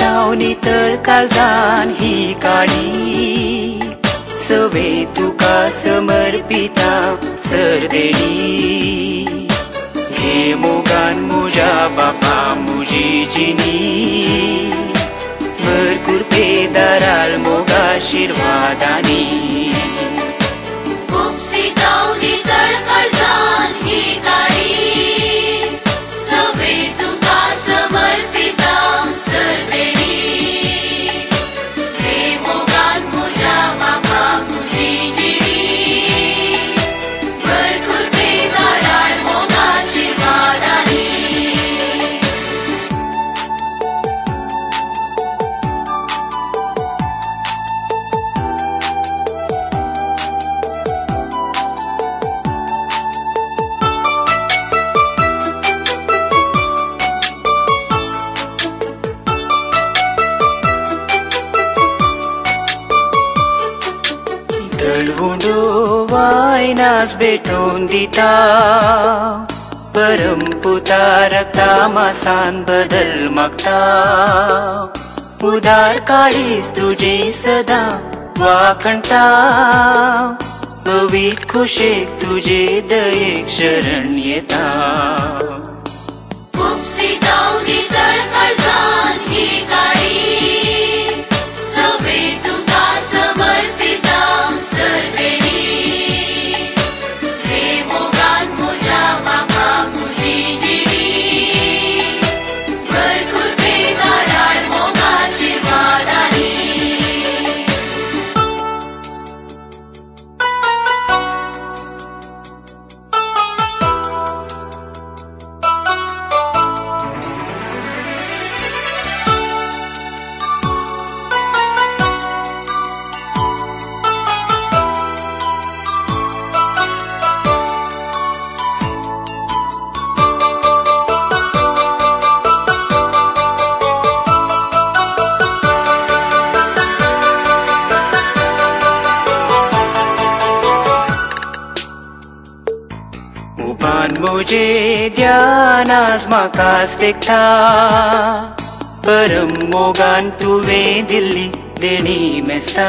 نت کا سمر پتا سر دے موگان موجہ باپا مجی جی کار موگا آشروادی وائناسٹون درمپتا رگتا معان بدل مگتا پدار کا سدا واخنتا خوشی تجے دہ شرا اوبان مجھے دھیاناز مکاستک تھا پرم موگان توے دلی دینی مستا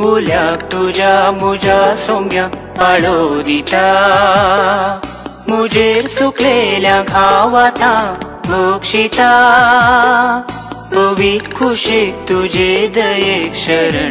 وڑک سوگیا پڑوجے سا واتا شوی خوشی تجے دئے شرا